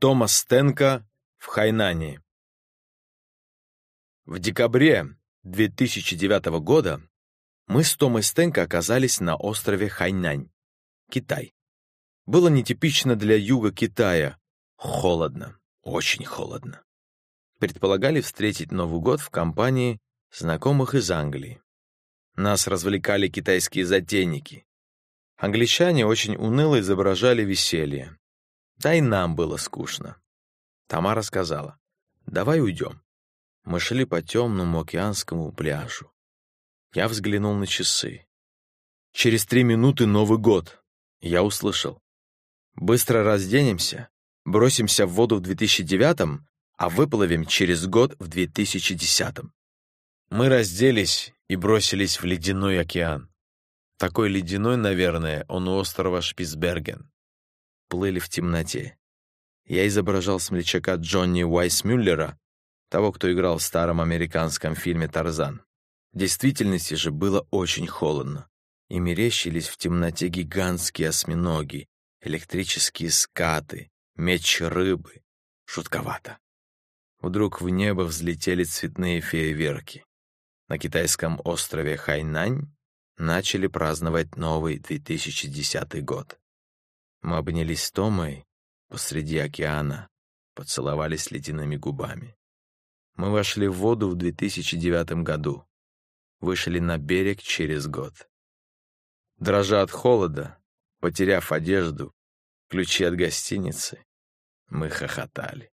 Томас Стенко в Хайнане. В декабре 2009 года мы с Томой Стенко оказались на острове Хайнань, Китай. Было нетипично для юга Китая. Холодно, очень холодно. Предполагали встретить Новый год в компании знакомых из Англии. Нас развлекали китайские затейники. Англичане очень уныло изображали веселье. Да и нам было скучно. Тамара сказала, давай уйдем. Мы шли по темному океанскому пляжу. Я взглянул на часы. Через три минуты Новый год. Я услышал. Быстро разденемся, бросимся в воду в 2009 а выплывем через год в 2010 Мы разделись и бросились в ледяной океан. Такой ледяной, наверное, он у острова Шпицберген плыли в темноте. Я изображал смельчака Джонни Уайсмюллера, того, кто играл в старом американском фильме «Тарзан». В действительности же было очень холодно, и мерещились в темноте гигантские осьминоги, электрические скаты, меч рыбы. Шутковато. Вдруг в небо взлетели цветные фейерверки. На китайском острове Хайнань начали праздновать новый 2010 год. Мы обнялись с Томой посреди океана, поцеловались ледяными губами. Мы вошли в воду в 2009 году, вышли на берег через год. Дрожа от холода, потеряв одежду, ключи от гостиницы, мы хохотали.